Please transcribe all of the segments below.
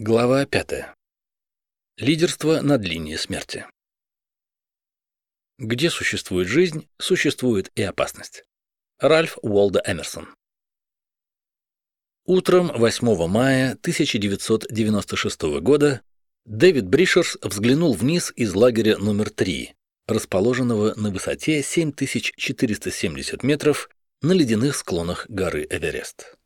Глава 5. Лидерство над линией смерти. Где существует жизнь, существует и опасность. Ральф Уолда Эмерсон. Утром 8 мая 1996 года Дэвид Бришерс взглянул вниз из лагеря номер 3, расположенного на высоте 7470 метров на ледяных склонах горы Эверест.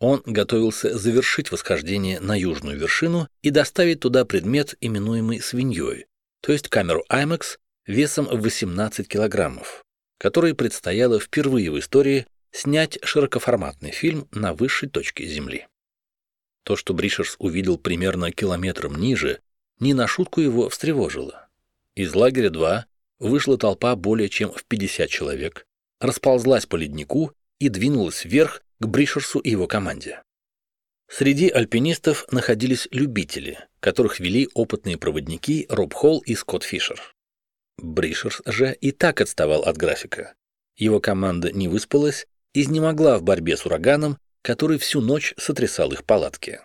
Он готовился завершить восхождение на южную вершину и доставить туда предмет, именуемый свиньей, то есть камеру IMAX весом в 18 килограммов, которой предстояло впервые в истории снять широкоформатный фильм на высшей точке Земли. То, что Бришерс увидел примерно километром ниже, не на шутку его встревожило. Из лагеря 2 вышла толпа более чем в 50 человек, расползлась по леднику и двинулась вверх к Бришерсу и его команде. Среди альпинистов находились любители, которых вели опытные проводники Роб Холл и Скотт Фишер. Бришерс же и так отставал от графика. Его команда не выспалась, изнемогла в борьбе с ураганом, который всю ночь сотрясал их палатки.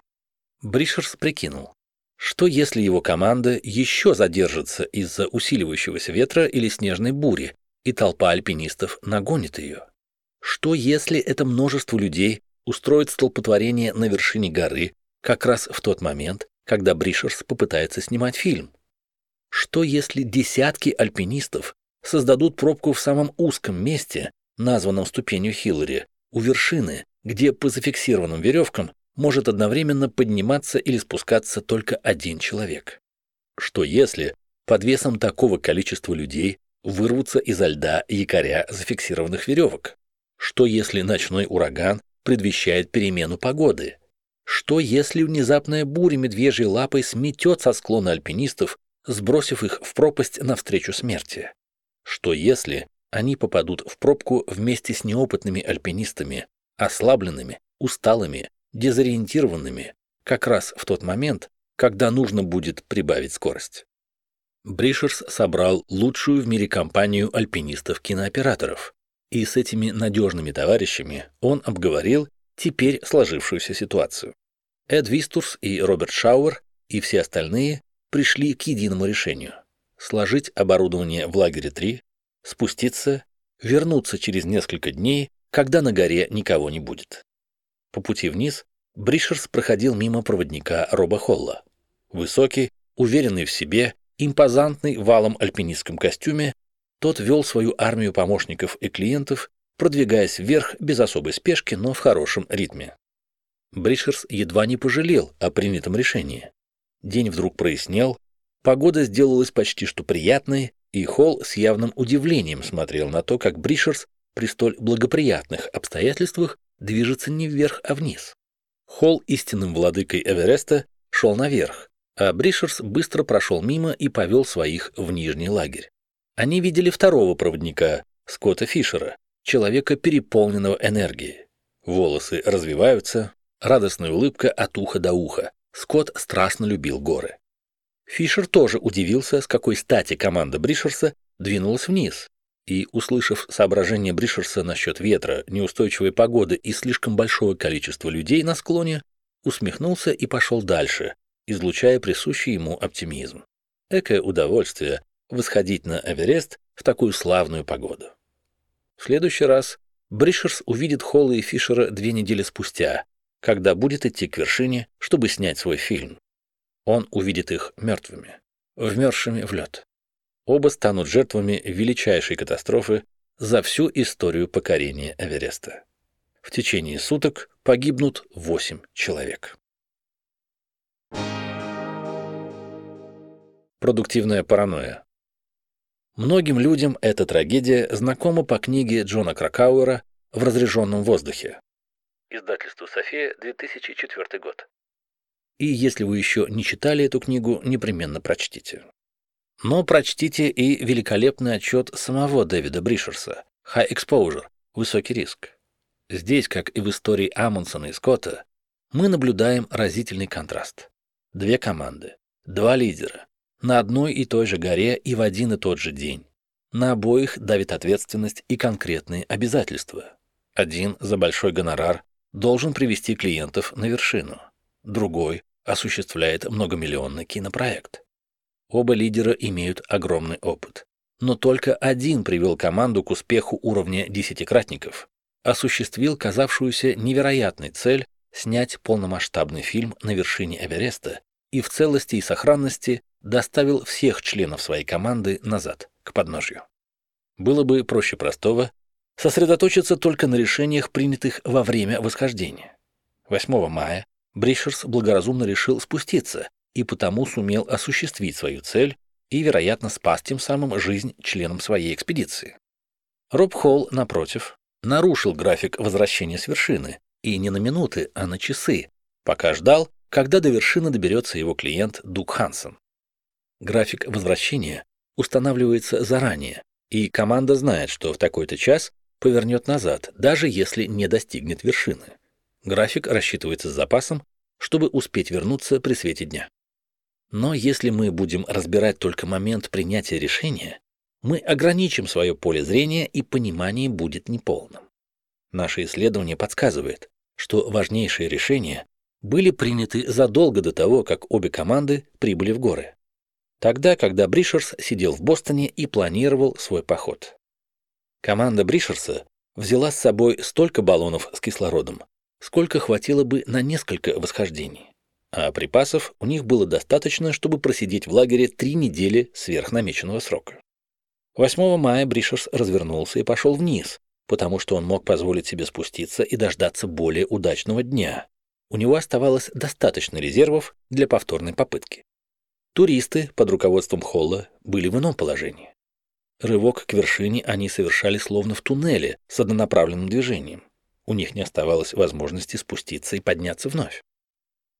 Бришерс прикинул, что если его команда еще задержится из-за усиливающегося ветра или снежной бури, и толпа альпинистов нагонит ее? Что если это множество людей устроит столпотворение на вершине горы как раз в тот момент, когда Бришерс попытается снимать фильм? Что если десятки альпинистов создадут пробку в самом узком месте, названном ступенью Хиллари, у вершины, где по зафиксированным веревкам может одновременно подниматься или спускаться только один человек? Что если под весом такого количества людей вырвутся изо льда якоря зафиксированных веревок? Что если ночной ураган предвещает перемену погоды? Что если внезапная буря медвежьей лапой сметет со склона альпинистов, сбросив их в пропасть навстречу смерти? Что если они попадут в пробку вместе с неопытными альпинистами, ослабленными, усталыми, дезориентированными, как раз в тот момент, когда нужно будет прибавить скорость? Бришерс собрал лучшую в мире компанию альпинистов-кинооператоров, и с этими надежными товарищами он обговорил теперь сложившуюся ситуацию. Эд Вистурс и Роберт Шауэр и все остальные пришли к единому решению – сложить оборудование в лагере 3, спуститься, вернуться через несколько дней, когда на горе никого не будет. По пути вниз Бришерс проходил мимо проводника Роба Холла. Высокий, уверенный в себе, импозантный валом альпинистском костюме тот вел свою армию помощников и клиентов, продвигаясь вверх без особой спешки, но в хорошем ритме. Бришерс едва не пожалел о принятом решении. День вдруг прояснел, погода сделалась почти что приятной, и Холл с явным удивлением смотрел на то, как Бришерс при столь благоприятных обстоятельствах движется не вверх, а вниз. Холл истинным владыкой Эвереста шел наверх, а Бришерс быстро прошел мимо и повел своих в нижний лагерь. Они видели второго проводника, Скотта Фишера, человека, переполненного энергией. Волосы развиваются, радостная улыбка от уха до уха. Скотт страстно любил горы. Фишер тоже удивился, с какой стати команда Бришерса двинулась вниз, и, услышав соображение Бришерса насчет ветра, неустойчивой погоды и слишком большого количества людей на склоне, усмехнулся и пошел дальше, излучая присущий ему оптимизм. Экое удовольствие восходить на Эверест в такую славную погоду. В следующий раз Бришерс увидит Холла и Фишера две недели спустя, когда будет идти к вершине, чтобы снять свой фильм. Он увидит их мертвыми, вмерзшими в лед. Оба станут жертвами величайшей катастрофы за всю историю покорения Эвереста. В течение суток погибнут восемь человек. Продуктивная паранойя. Многим людям эта трагедия знакома по книге Джона Кракауэра «В разреженном воздухе». Издательство «София», 2004 год. И если вы еще не читали эту книгу, непременно прочтите. Но прочтите и великолепный отчет самого Дэвида Бришерса «High Exposure» – «Высокий риск». Здесь, как и в истории Амундсона и Скотта, мы наблюдаем разительный контраст. Две команды, два лидера, на одной и той же горе и в один и тот же день. На обоих давит ответственность и конкретные обязательства. Один за большой гонорар должен привести клиентов на вершину. Другой осуществляет многомиллионный кинопроект. Оба лидера имеют огромный опыт. Но только один привел команду к успеху уровня десятикратников, осуществил казавшуюся невероятной цель снять полномасштабный фильм на вершине Эвереста и в целости и сохранности доставил всех членов своей команды назад, к подножью. Было бы проще простого сосредоточиться только на решениях, принятых во время восхождения. 8 мая Бришерс благоразумно решил спуститься и потому сумел осуществить свою цель и, вероятно, спас тем самым жизнь членам своей экспедиции. Роб Холл, напротив, нарушил график возвращения с вершины, и не на минуты, а на часы, пока ждал, когда до вершины доберется его клиент Дук Хансен. График возвращения устанавливается заранее, и команда знает, что в такой-то час повернет назад, даже если не достигнет вершины. График рассчитывается с запасом, чтобы успеть вернуться при свете дня. Но если мы будем разбирать только момент принятия решения, мы ограничим свое поле зрения и понимание будет неполным. Наше исследование подсказывает, что важнейшие решения были приняты задолго до того, как обе команды прибыли в горы. Тогда, когда Бришерс сидел в Бостоне и планировал свой поход. Команда Бришерса взяла с собой столько баллонов с кислородом, сколько хватило бы на несколько восхождений а припасов у них было достаточно, чтобы просидеть в лагере три недели сверх намеченного срока. 8 мая Бришерс развернулся и пошел вниз, потому что он мог позволить себе спуститься и дождаться более удачного дня. У него оставалось достаточно резервов для повторной попытки. Туристы под руководством Холла были в ином положении. Рывок к вершине они совершали словно в туннеле с однонаправленным движением. У них не оставалось возможности спуститься и подняться вновь.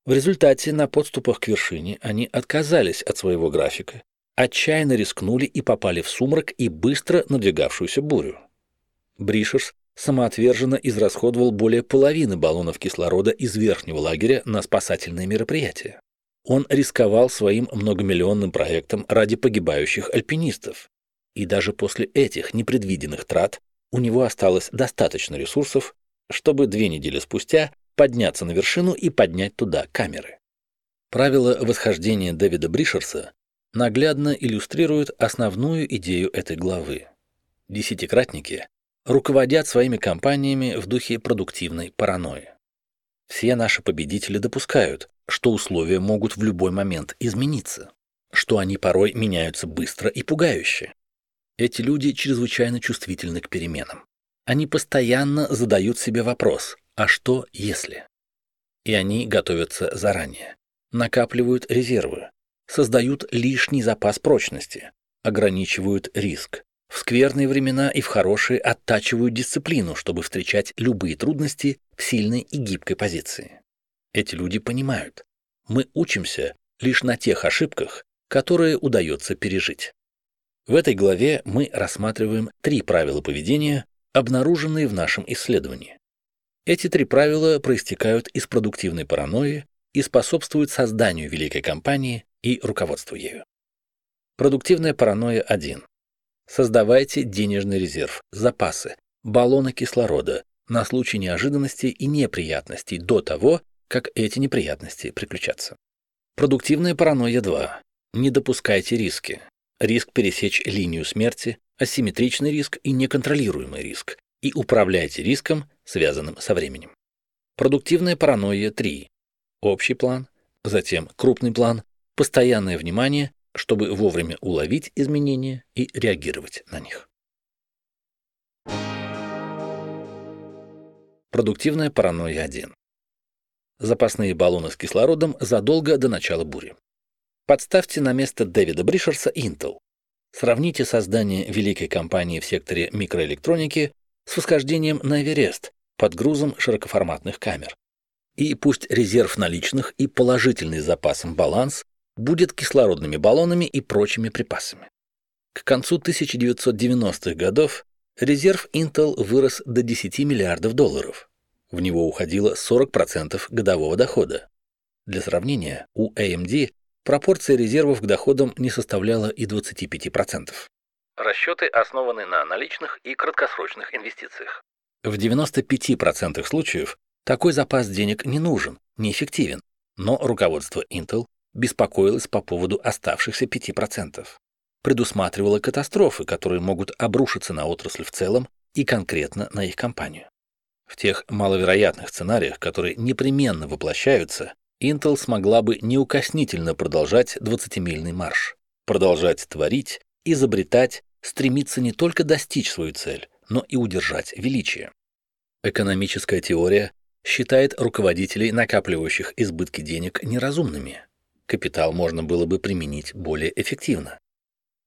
В результате на подступах к вершине они отказались от своего графика, отчаянно рискнули и попали в сумрак и быстро надвигавшуюся бурю. Бришерс самоотверженно израсходовал более половины баллонов кислорода из верхнего лагеря на спасательные мероприятия. Он рисковал своим многомиллионным проектом ради погибающих альпинистов. И даже после этих непредвиденных трат у него осталось достаточно ресурсов, чтобы две недели спустя подняться на вершину и поднять туда камеры. Правила восхождения Дэвида Бришерса наглядно иллюстрируют основную идею этой главы. Десятикратники руководят своими компаниями в духе продуктивной паранойи. Все наши победители допускают, что условия могут в любой момент измениться, что они порой меняются быстро и пугающе. Эти люди чрезвычайно чувствительны к переменам. Они постоянно задают себе вопрос, а что если? И они готовятся заранее, накапливают резервы, создают лишний запас прочности, ограничивают риск. В скверные времена и в хорошие оттачивают дисциплину, чтобы встречать любые трудности в сильной и гибкой позиции. Эти люди понимают, мы учимся лишь на тех ошибках, которые удается пережить. В этой главе мы рассматриваем три правила поведения, обнаруженные в нашем исследовании. Эти три правила проистекают из продуктивной паранойи и способствуют созданию великой компании и руководству ею. Продуктивная паранойя 1. Создавайте денежный резерв, запасы, баллоны кислорода на случай неожиданностей и неприятностей до того, как эти неприятности приключатся. Продуктивная паранойя 2. Не допускайте риски. Риск пересечь линию смерти, асимметричный риск и неконтролируемый риск, и управляйте риском, связанным со временем. Продуктивная паранойя 3. Общий план, затем крупный план, постоянное внимание, чтобы вовремя уловить изменения и реагировать на них. Продуктивная паранойя 1. Запасные баллоны с кислородом задолго до начала бури. Подставьте на место Дэвида Бришерса Intel. Сравните создание великой компании в секторе микроэлектроники с восхождением на Эверест под грузом широкоформатных камер. И пусть резерв наличных и положительный запасом баланс будет кислородными баллонами и прочими припасами. К концу 1990-х годов резерв Intel вырос до 10 миллиардов долларов. В него уходило 40% годового дохода. Для сравнения, у AMD пропорция резервов к доходам не составляла и 25%. Расчеты основаны на наличных и краткосрочных инвестициях. В 95% случаев такой запас денег не нужен, неэффективен, Но руководство Intel беспокоилось по поводу оставшихся 5%. Предусматривало катастрофы, которые могут обрушиться на отрасль в целом и конкретно на их компанию. В тех маловероятных сценариях, которые непременно воплощаются, Intel смогла бы неукоснительно продолжать 20-мильный марш, продолжать творить, изобретать, стремиться не только достичь свою цель, но и удержать величие. Экономическая теория считает руководителей, накапливающих избытки денег, неразумными. Капитал можно было бы применить более эффективно.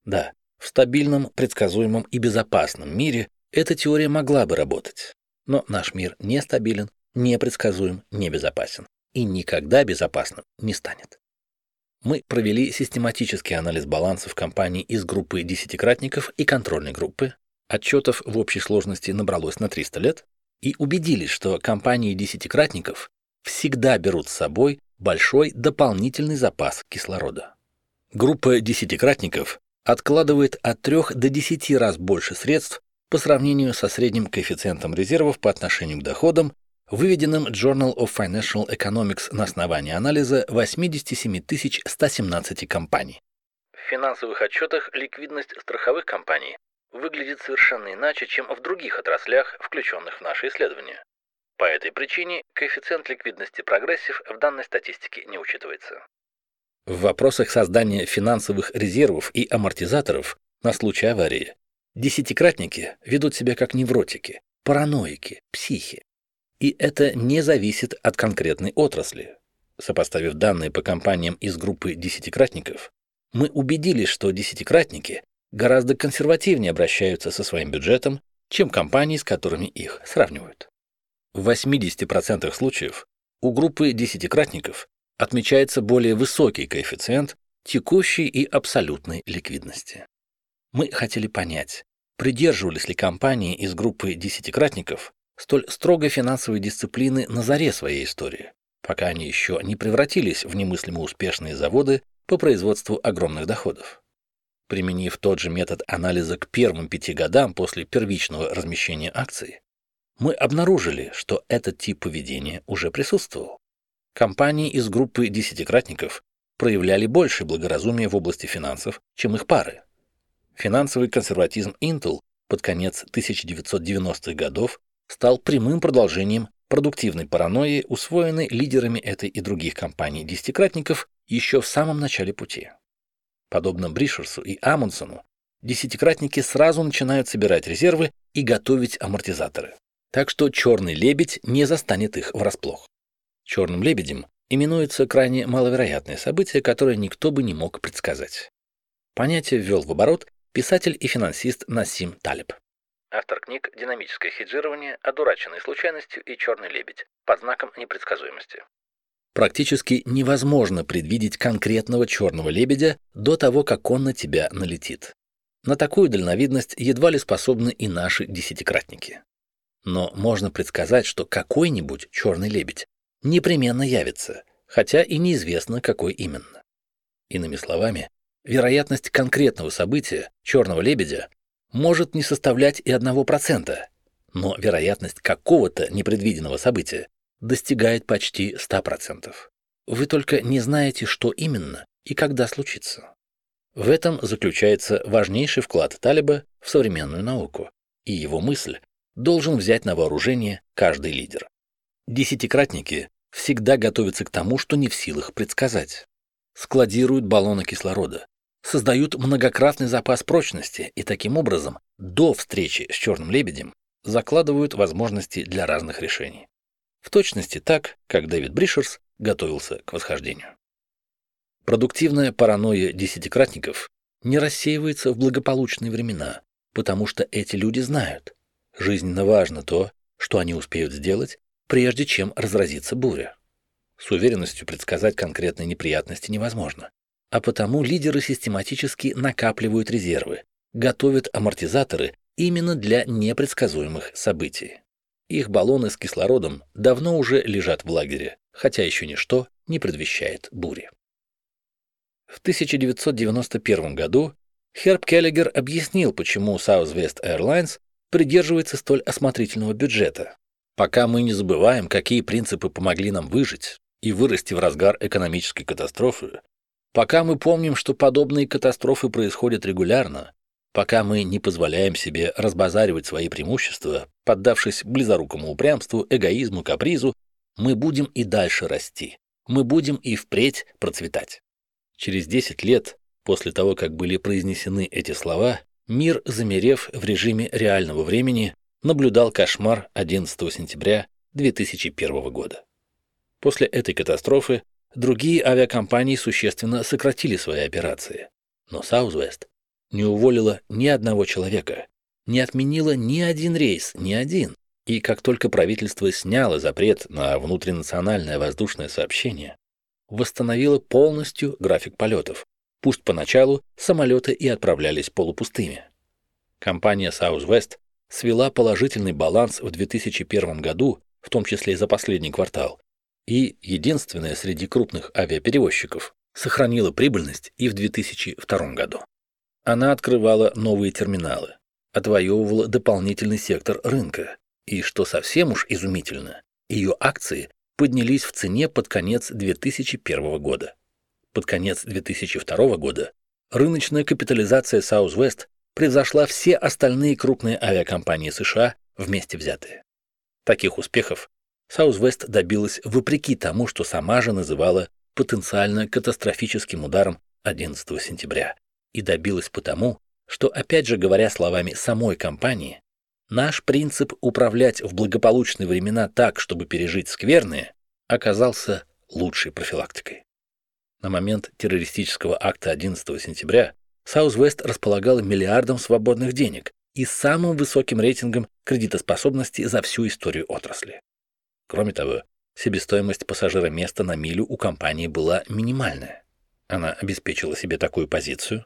Да, в стабильном, предсказуемом и безопасном мире эта теория могла бы работать. Но наш мир нестабилен, непредсказуем, небезопасен и никогда безопасным не станет. Мы провели систематический анализ балансов компаний из группы десятикратников и контрольной группы. Отчетов в общей сложности набралось на 300 лет, и убедились, что компании десятикратников всегда берут с собой большой дополнительный запас кислорода. Группа десятикратников откладывает от 3 до 10 раз больше средств по сравнению со средним коэффициентом резервов по отношению к доходам, выведенным Journal of Financial Economics на основании анализа 87 117 компаний. В финансовых отчетах ликвидность страховых компаний выглядит совершенно иначе, чем в других отраслях, включенных в наше исследование. По этой причине коэффициент ликвидности Progressive в данной статистике не учитывается. В вопросах создания финансовых резервов и амортизаторов на случай аварии десятикратники ведут себя как невротики, параноики, психи. И это не зависит от конкретной отрасли. Сопоставив данные по компаниям из группы десятикратников, мы убедились, что десятикратники гораздо консервативнее обращаются со своим бюджетом, чем компании, с которыми их сравнивают. В 80% случаев у группы десятикратников отмечается более высокий коэффициент текущей и абсолютной ликвидности. Мы хотели понять, придерживались ли компании из группы десятикратников столь строгой финансовой дисциплины на заре своей истории, пока они еще не превратились в немыслимо успешные заводы по производству огромных доходов. Применив тот же метод анализа к первым пяти годам после первичного размещения акций, мы обнаружили, что этот тип поведения уже присутствовал. Компании из группы десятикратников проявляли больше благоразумия в области финансов, чем их пары. Финансовый консерватизм Intel под конец 1990-х годов стал прямым продолжением продуктивной паранойи, усвоенной лидерами этой и других компаний десятикратников еще в самом начале пути. Подобно Бришерсу и Амундсену, десятикратники сразу начинают собирать резервы и готовить амортизаторы. Так что черный лебедь не застанет их врасплох. Черным лебедем именуется крайне маловероятное событие, которое никто бы не мог предсказать. Понятие ввел в оборот писатель и финансист Насим Талиб. Автор книг «Динамическое хеджирование», «Одураченные случайностью» и «Черный лебедь» под знаком непредсказуемости. Практически невозможно предвидеть конкретного черного лебедя до того, как он на тебя налетит. На такую дальновидность едва ли способны и наши десятикратники. Но можно предсказать, что какой-нибудь черный лебедь непременно явится, хотя и неизвестно, какой именно. Иными словами, вероятность конкретного события, черного лебедя, может не составлять и 1%, но вероятность какого-то непредвиденного события достигает почти 100%. Вы только не знаете, что именно и когда случится. В этом заключается важнейший вклад Талиба в современную науку, и его мысль должен взять на вооружение каждый лидер. Десятикратники всегда готовятся к тому, что не в силах предсказать. Складируют баллоны кислорода, создают многократный запас прочности и таким образом до встречи с черным лебедем закладывают возможности для разных решений. В точности так, как Дэвид Бришерс готовился к восхождению. Продуктивная паранойя десятикратников не рассеивается в благополучные времена, потому что эти люди знают, жизненно важно то, что они успеют сделать, прежде чем разразится буря. С уверенностью предсказать конкретные неприятности невозможно, а потому лидеры систематически накапливают резервы, готовят амортизаторы именно для непредсказуемых событий. Их баллоны с кислородом давно уже лежат в лагере, хотя еще ничто не предвещает бури. В 1991 году Херб Келлигер объяснил, почему Southwest Airlines придерживается столь осмотрительного бюджета. Пока мы не забываем, какие принципы помогли нам выжить, и вырасти в разгар экономической катастрофы, пока мы помним, что подобные катастрофы происходят регулярно, пока мы не позволяем себе разбазаривать свои преимущества, поддавшись близорукому упрямству, эгоизму, капризу, мы будем и дальше расти, мы будем и впредь процветать. Через 10 лет после того, как были произнесены эти слова, мир, замерев в режиме реального времени, наблюдал кошмар 11 сентября 2001 года. После этой катастрофы другие авиакомпании существенно сократили свои операции, но Southwest не уволила ни одного человека, не отменила ни один рейс, ни один. И как только правительство сняло запрет на внутринациональное воздушное сообщение, восстановило полностью график полетов. Пусть поначалу самолеты и отправлялись полупустыми. Компания Southwest свела положительный баланс в 2001 году, в том числе и за последний квартал, и единственная среди крупных авиаперевозчиков сохранила прибыльность и в 2002 году. Она открывала новые терминалы, отвоевывала дополнительный сектор рынка, и, что совсем уж изумительно, ее акции поднялись в цене под конец 2001 года. Под конец 2002 года рыночная капитализация Southwest превзошла все остальные крупные авиакомпании США вместе взятые. Таких успехов Southwest добилась вопреки тому, что сама же называла потенциально катастрофическим ударом 11 сентября, и добилась потому, что, опять же говоря словами самой компании, наш принцип управлять в благополучные времена так, чтобы пережить скверные, оказался лучшей профилактикой. На момент террористического акта 11 сентября Southwest располагала миллиардом свободных денег и самым высоким рейтингом кредитоспособности за всю историю отрасли. Кроме того, себестоимость пассажира места на милю у компании была минимальная. Она обеспечила себе такую позицию,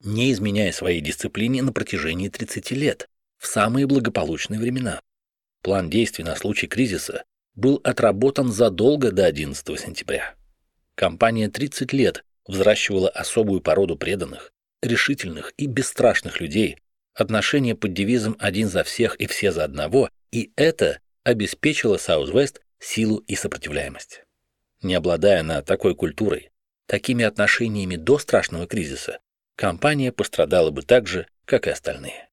не изменяя своей дисциплине на протяжении 30 лет, в самые благополучные времена. План действий на случай кризиса был отработан задолго до 11 сентября. Компания 30 лет взращивала особую породу преданных, решительных и бесстрашных людей, отношения под девизом «один за всех и все за одного», и это обеспечило Southwest силу и сопротивляемость. Не обладая на такой культурой, такими отношениями до страшного кризиса, компания пострадала бы так же, как и остальные.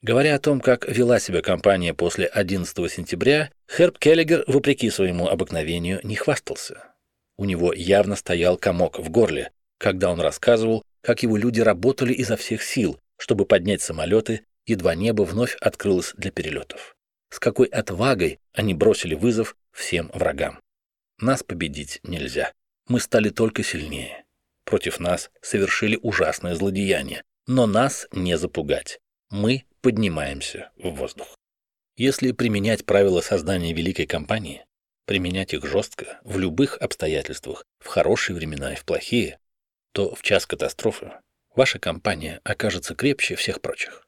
Говоря о том, как вела себя компания после 11 сентября, Херб Келлигер, вопреки своему обыкновению, не хвастался. У него явно стоял комок в горле, когда он рассказывал, как его люди работали изо всех сил, чтобы поднять самолеты, едва небо вновь открылось для перелетов. С какой отвагой они бросили вызов всем врагам. Нас победить нельзя. Мы стали только сильнее. Против нас совершили ужасное злодеяние, но нас не запугать. Мы поднимаемся в воздух. Если применять правила создания великой компании, применять их жестко, в любых обстоятельствах, в хорошие времена и в плохие, то в час катастрофы ваша компания окажется крепче всех прочих.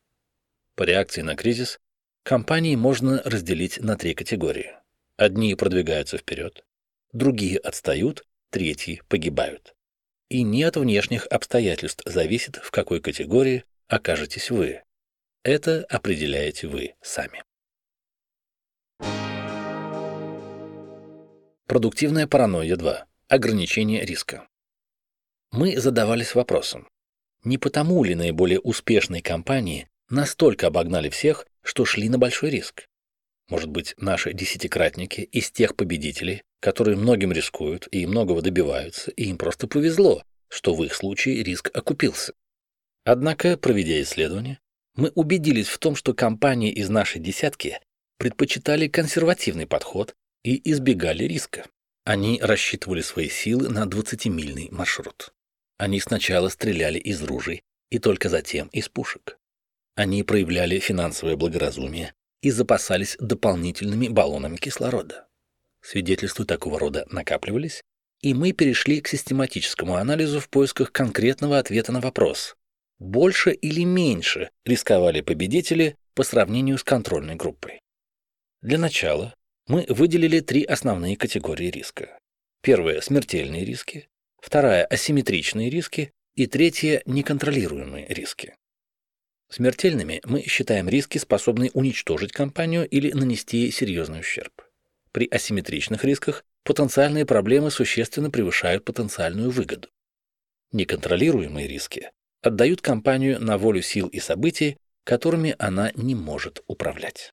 По реакции на кризис компании можно разделить на три категории. Одни продвигаются вперед, другие отстают, третьи погибают и не от внешних обстоятельств зависит, в какой категории окажетесь вы. Это определяете вы сами. Продуктивная паранойя 2. Ограничение риска. Мы задавались вопросом, не потому ли наиболее успешные компании настолько обогнали всех, что шли на большой риск? Может быть, наши десятикратники из тех победителей, которые многим рискуют и многого добиваются, и им просто повезло, что в их случае риск окупился. Однако, проведя исследование, мы убедились в том, что компании из нашей десятки предпочитали консервативный подход и избегали риска. Они рассчитывали свои силы на 20-мильный маршрут. Они сначала стреляли из ружей и только затем из пушек. Они проявляли финансовое благоразумие и запасались дополнительными баллонами кислорода. Свидетельства такого рода накапливались, и мы перешли к систематическому анализу в поисках конкретного ответа на вопрос, больше или меньше рисковали победители по сравнению с контрольной группой. Для начала мы выделили три основные категории риска. Первая – смертельные риски, вторая – асимметричные риски и третья – неконтролируемые риски. Смертельными мы считаем риски, способные уничтожить компанию или нанести ей серьезный ущерб. При асимметричных рисках потенциальные проблемы существенно превышают потенциальную выгоду. Неконтролируемые риски отдают компанию на волю сил и событий, которыми она не может управлять.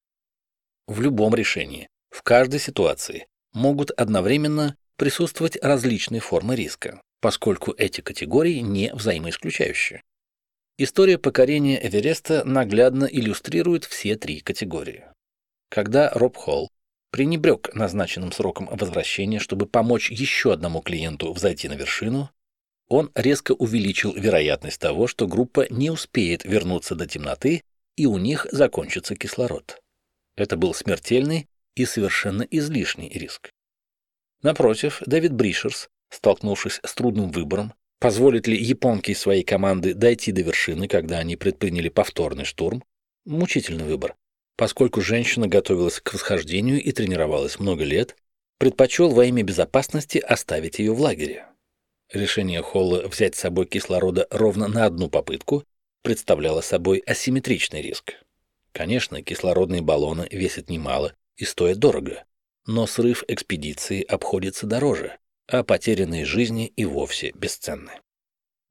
В любом решении, в каждой ситуации могут одновременно присутствовать различные формы риска, поскольку эти категории не взаимоисключающие. История покорения Эвереста наглядно иллюстрирует все три категории. Когда Роб Холл пренебрег назначенным сроком возвращения, чтобы помочь еще одному клиенту взойти на вершину, он резко увеличил вероятность того, что группа не успеет вернуться до темноты и у них закончится кислород. Это был смертельный и совершенно излишний риск. Напротив, Дэвид Бришерс, столкнувшись с трудным выбором, позволит ли японки своей команды дойти до вершины, когда они предприняли повторный штурм, мучительный выбор, поскольку женщина готовилась к восхождению и тренировалась много лет, предпочел во имя безопасности оставить ее в лагере. Решение Холла взять с собой кислорода ровно на одну попытку представляло собой асимметричный риск. Конечно, кислородные баллоны весят немало и стоят дорого, но срыв экспедиции обходится дороже, а потерянные жизни и вовсе бесценны.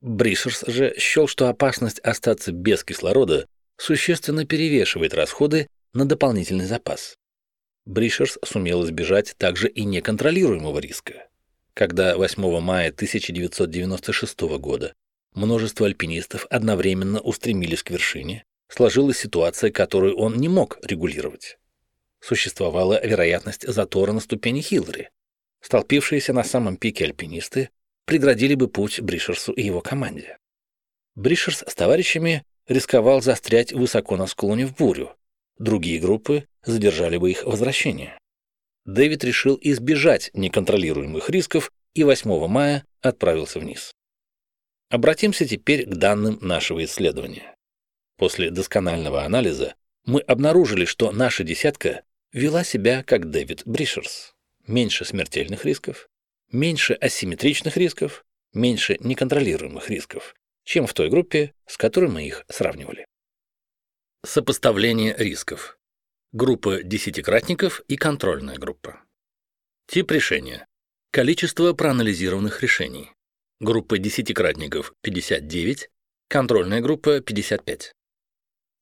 Бришерс же счел, что опасность остаться без кислорода существенно перевешивает расходы на дополнительный запас. Бришерс сумел избежать также и неконтролируемого риска. Когда 8 мая 1996 года множество альпинистов одновременно устремились к вершине, сложилась ситуация, которую он не мог регулировать. Существовала вероятность затора на ступени Хиллари. Столпившиеся на самом пике альпинисты преградили бы путь Бришерсу и его команде. Бришерс с товарищами рисковал застрять высоко на склоне в бурю. Другие группы задержали бы их возвращение. Дэвид решил избежать неконтролируемых рисков и 8 мая отправился вниз. Обратимся теперь к данным нашего исследования. После досконального анализа мы обнаружили, что наша десятка вела себя как Дэвид Бришерс. Меньше смертельных рисков, меньше асимметричных рисков, меньше неконтролируемых рисков, чем в той группе, с которой мы их сравнивали. Сопоставление рисков. Группа десятикратников и контрольная группа. Тип решения. Количество проанализированных решений. Группа десятикратников 59, контрольная группа 55.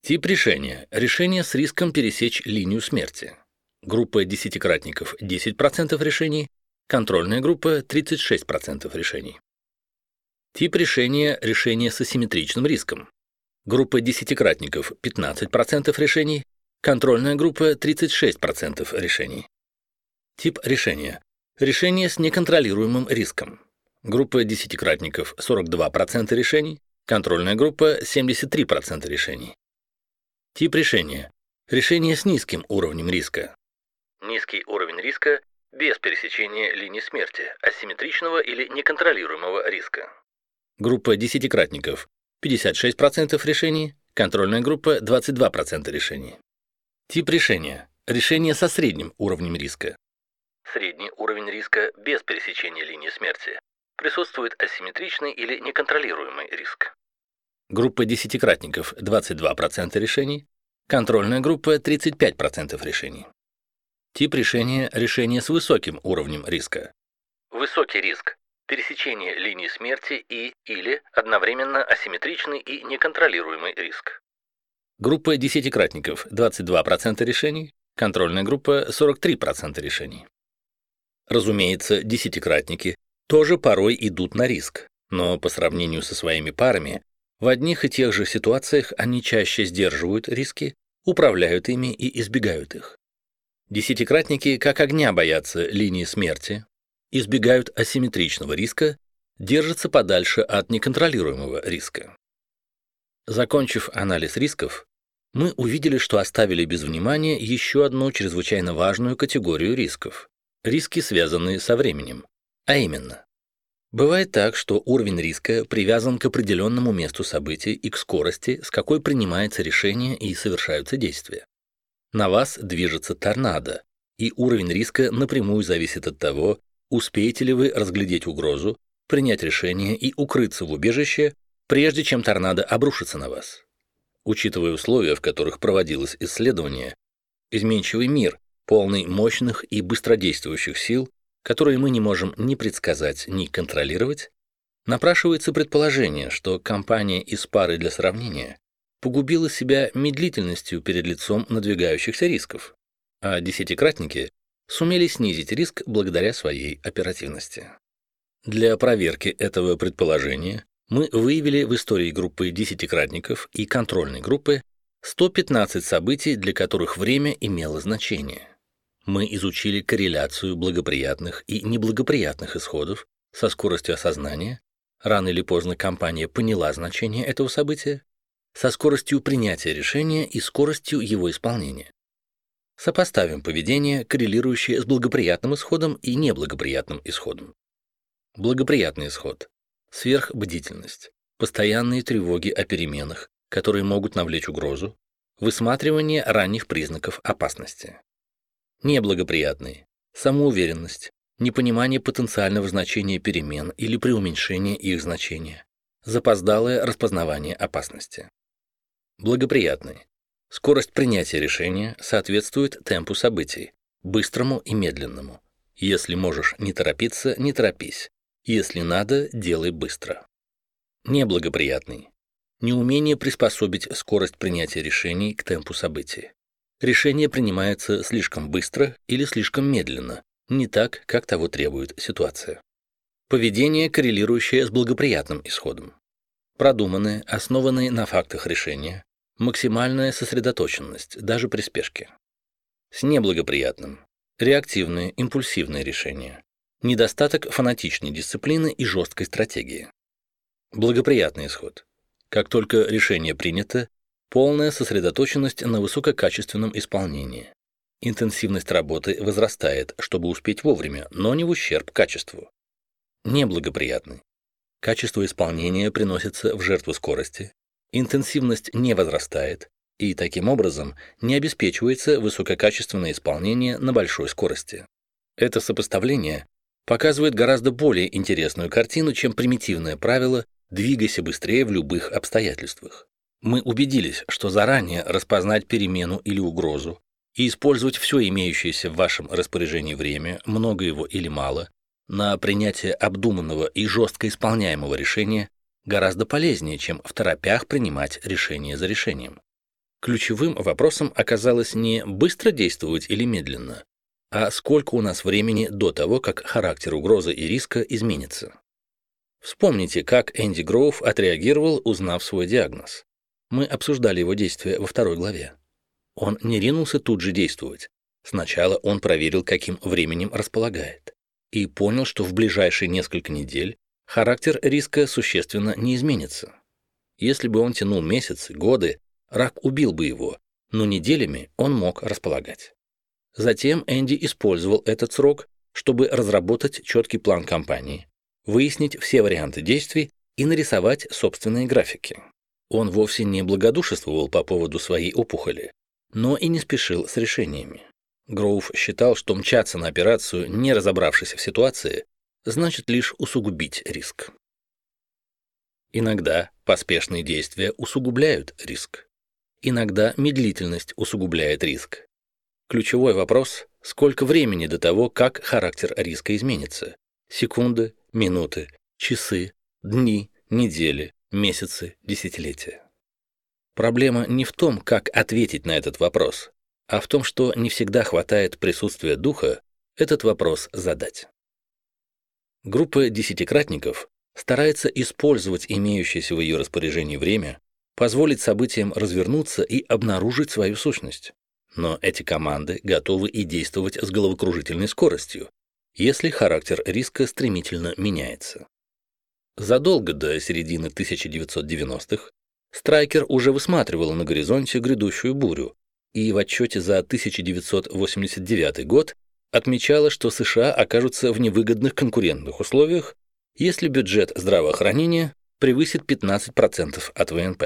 Тип решения. Решение с риском пересечь линию смерти. Группа десятикратников 10% решений, контрольная группа 36% решений. Тип решения – решение с асимметричным риском. Группа десятикратников – 15% решений, контрольная группа – 36% решений. Тип решения – решение с неконтролируемым риском. Группа десятикратников – 42% решений, контрольная группа – 73% решений. Тип решения – решение с низким уровнем риска. Низкий уровень риска без пересечения линии смерти, асимметричного или неконтролируемого риска. Группа десятикратников 56% решений, контрольная группа 22% решений. Тип решения. Решение со средним уровнем риска. Средний уровень риска без пересечения линии смерти. Присутствует асимметричный или неконтролируемый риск. Группа десятикратников 22% решений, контрольная группа 35% решений. Тип решения – решение с высоким уровнем риска. Высокий риск пересечение линии смерти и или одновременно асимметричный и неконтролируемый риск. Группа десятикратников 22% решений, контрольная группа 43% решений. Разумеется, десятикратники тоже порой идут на риск, но по сравнению со своими парами, в одних и тех же ситуациях они чаще сдерживают риски, управляют ими и избегают их. Десятикратники как огня боятся линии смерти, избегают асимметричного риска, держатся подальше от неконтролируемого риска. Закончив анализ рисков, мы увидели, что оставили без внимания еще одну чрезвычайно важную категорию рисков – риски, связанные со временем. А именно, бывает так, что уровень риска привязан к определенному месту событий и к скорости, с какой принимается решение и совершаются действия. На вас движется торнадо, и уровень риска напрямую зависит от того, Успеете ли вы разглядеть угрозу, принять решение и укрыться в убежище, прежде чем торнадо обрушится на вас? Учитывая условия, в которых проводилось исследование, изменчивый мир, полный мощных и быстродействующих сил, которые мы не можем ни предсказать, ни контролировать, напрашивается предположение, что компания из пары для сравнения погубила себя медлительностью перед лицом надвигающихся рисков, а десятикратники сумели снизить риск благодаря своей оперативности. Для проверки этого предположения мы выявили в истории группы десятикратников и контрольной группы 115 событий, для которых время имело значение. Мы изучили корреляцию благоприятных и неблагоприятных исходов со скоростью осознания, рано или поздно компания поняла значение этого события, со скоростью принятия решения и скоростью его исполнения. Сопоставим поведение, коррелирующее с благоприятным исходом и неблагоприятным исходом. Благоприятный исход – сверхбдительность, постоянные тревоги о переменах, которые могут навлечь угрозу, высматривание ранних признаков опасности. Неблагоприятный – самоуверенность, непонимание потенциального значения перемен или преуменьшение их значения, запоздалое распознавание опасности. Благоприятный Скорость принятия решения соответствует темпу событий, быстрому и медленному. Если можешь не торопиться, не торопись. Если надо, делай быстро. Неблагоприятный. Неумение приспособить скорость принятия решений к темпу событий. Решение принимается слишком быстро или слишком медленно, не так, как того требует ситуация. Поведение, коррелирующее с благоприятным исходом. Продуманные, основанные на фактах решения, максимальная сосредоточенность, даже при спешке. С неблагоприятным. Реактивные, импульсивные решения. Недостаток фанатичной дисциплины и жесткой стратегии. Благоприятный исход. Как только решение принято, полная сосредоточенность на высококачественном исполнении. Интенсивность работы возрастает, чтобы успеть вовремя, но не в ущерб качеству. Неблагоприятный. Качество исполнения приносится в жертву скорости, интенсивность не возрастает, и таким образом не обеспечивается высококачественное исполнение на большой скорости. Это сопоставление показывает гораздо более интересную картину, чем примитивное правило «двигайся быстрее в любых обстоятельствах». Мы убедились, что заранее распознать перемену или угрозу и использовать все имеющееся в вашем распоряжении время, много его или мало, на принятие обдуманного и жестко исполняемого решения гораздо полезнее, чем в торопях принимать решение за решением. Ключевым вопросом оказалось не быстро действовать или медленно, а сколько у нас времени до того, как характер угрозы и риска изменится. Вспомните, как Энди Гроув отреагировал, узнав свой диагноз. Мы обсуждали его действия во второй главе. Он не ринулся тут же действовать. Сначала он проверил, каким временем располагает, и понял, что в ближайшие несколько недель характер риска существенно не изменится. Если бы он тянул месяцы, годы, рак убил бы его, но неделями он мог располагать. Затем Энди использовал этот срок, чтобы разработать четкий план кампании, выяснить все варианты действий и нарисовать собственные графики. Он вовсе не благодушествовал по поводу своей опухоли, но и не спешил с решениями. Гроув считал, что мчаться на операцию, не разобравшись в ситуации, значит лишь усугубить риск. Иногда поспешные действия усугубляют риск. Иногда медлительность усугубляет риск. Ключевой вопрос – сколько времени до того, как характер риска изменится? Секунды, минуты, часы, дни, недели, месяцы, десятилетия. Проблема не в том, как ответить на этот вопрос, а в том, что не всегда хватает присутствия духа этот вопрос задать. Группа десятикратников старается использовать имеющееся в ее распоряжении время, позволить событиям развернуться и обнаружить свою сущность. Но эти команды готовы и действовать с головокружительной скоростью, если характер риска стремительно меняется. Задолго до середины 1990-х Страйкер уже высматривал на горизонте грядущую бурю, и в отчете за 1989 год отмечала, что США окажутся в невыгодных конкурентных условиях, если бюджет здравоохранения превысит 15% от ВНП.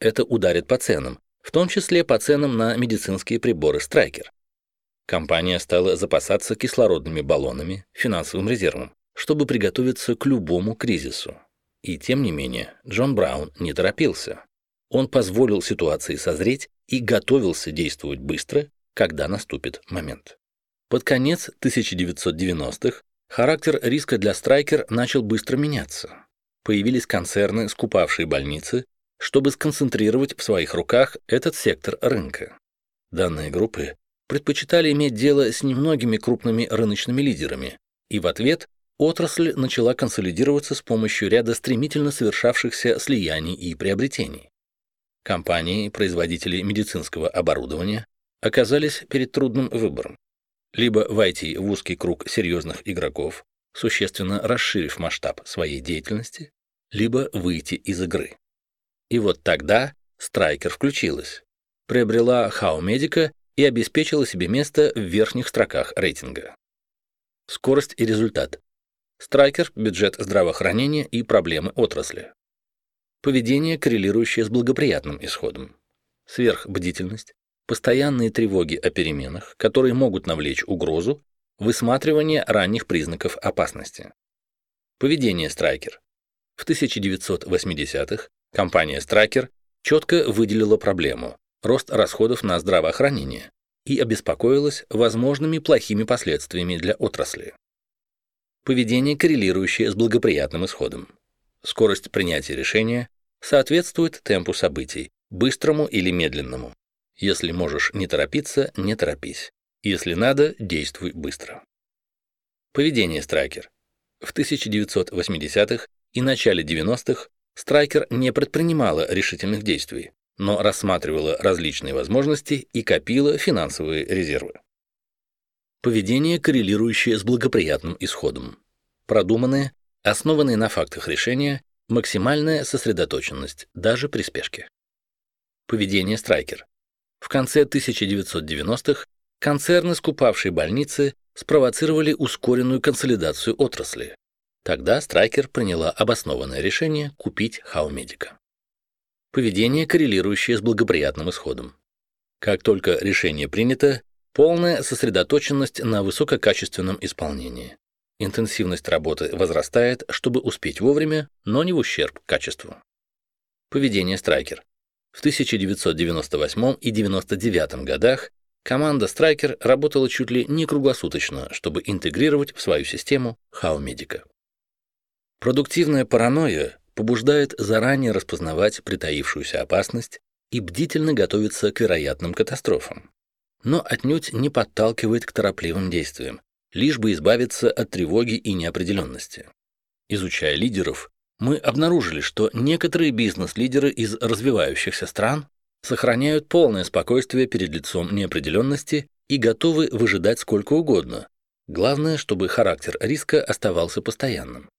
Это ударит по ценам, в том числе по ценам на медицинские приборы «Страйкер». Компания стала запасаться кислородными баллонами, финансовым резервом, чтобы приготовиться к любому кризису. И тем не менее, Джон Браун не торопился. Он позволил ситуации созреть и готовился действовать быстро, когда наступит момент. Под конец 1990-х характер риска для Страйкер начал быстро меняться. Появились концерны, скупавшие больницы, чтобы сконцентрировать в своих руках этот сектор рынка. Данные группы предпочитали иметь дело с немногими крупными рыночными лидерами, и в ответ отрасль начала консолидироваться с помощью ряда стремительно совершавшихся слияний и приобретений. Компании, производители медицинского оборудования, оказались перед трудным выбором либо войти в узкий круг серьезных игроков, существенно расширив масштаб своей деятельности, либо выйти из игры. И вот тогда Страйкер включилась, приобрела Хау Медика и обеспечила себе место в верхних строках рейтинга. Скорость и результат. Страйкер, бюджет здравоохранения и проблемы отрасли. Поведение, коррелирующее с благоприятным исходом. Сверхбдительность, постоянные тревоги о переменах, которые могут навлечь угрозу, высматривание ранних признаков опасности. Поведение Страйкер. В 1980-х компания Страйкер четко выделила проблему – рост расходов на здравоохранение и обеспокоилась возможными плохими последствиями для отрасли. Поведение, коррелирующее с благоприятным исходом. Скорость принятия решения соответствует темпу событий, быстрому или медленному. Если можешь не торопиться, не торопись. Если надо, действуй быстро. Поведение Страйкер. В 1980-х и начале 90-х Страйкер не предпринимала решительных действий, но рассматривала различные возможности и копила финансовые резервы. Поведение, коррелирующее с благоприятным исходом. Продуманное, основанное на фактах решения, максимальная сосредоточенность, даже при спешке. Поведение Страйкер. В конце 1990-х концерны, скупавшие больницы, спровоцировали ускоренную консолидацию отрасли. Тогда Страйкер приняла обоснованное решение купить Хаумедика. Поведение, коррелирующее с благоприятным исходом. Как только решение принято, полная сосредоточенность на высококачественном исполнении. Интенсивность работы возрастает, чтобы успеть вовремя, но не в ущерб качеству. Поведение Страйкер. В 1998 и 1999 годах команда Страйкер работала чуть ли не круглосуточно, чтобы интегрировать в свою систему Хаумедика. Продуктивная паранойя побуждает заранее распознавать притаившуюся опасность и бдительно готовиться к вероятным катастрофам, но отнюдь не подталкивает к торопливым действиям, лишь бы избавиться от тревоги и неопределенности. Изучая лидеров, мы обнаружили, что некоторые бизнес-лидеры из развивающихся стран сохраняют полное спокойствие перед лицом неопределенности и готовы выжидать сколько угодно. Главное, чтобы характер риска оставался постоянным.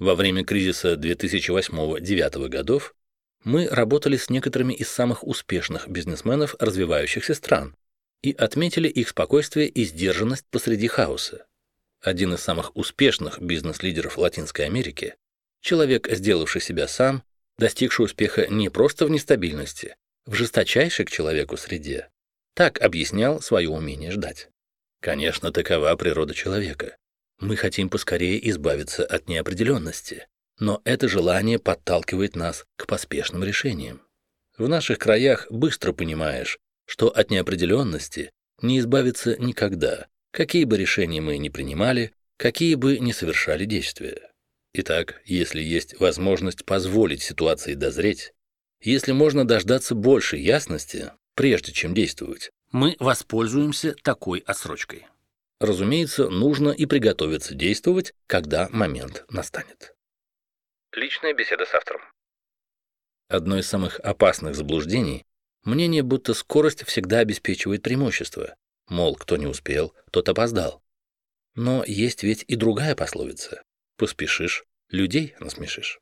Во время кризиса 2008-2009 годов мы работали с некоторыми из самых успешных бизнесменов развивающихся стран и отметили их спокойствие и сдержанность посреди хаоса. Один из самых успешных бизнес-лидеров Латинской Америки Человек, сделавший себя сам, достигший успеха не просто в нестабильности, в жесточайшей к человеку среде. Так объяснял свое умение ждать. Конечно, такова природа человека. Мы хотим поскорее избавиться от неопределенности, но это желание подталкивает нас к поспешным решениям. В наших краях быстро понимаешь, что от неопределенности не избавиться никогда, какие бы решения мы ни принимали, какие бы ни совершали действия. Итак, если есть возможность позволить ситуации дозреть, если можно дождаться большей ясности, прежде чем действовать, мы воспользуемся такой отсрочкой. Разумеется, нужно и приготовиться действовать, когда момент настанет. Личная беседа с автором. Одно из самых опасных заблуждений – мнение, будто скорость всегда обеспечивает преимущество. Мол, кто не успел, тот опоздал. Но есть ведь и другая пословица. Поспешишь, людей насмешишь.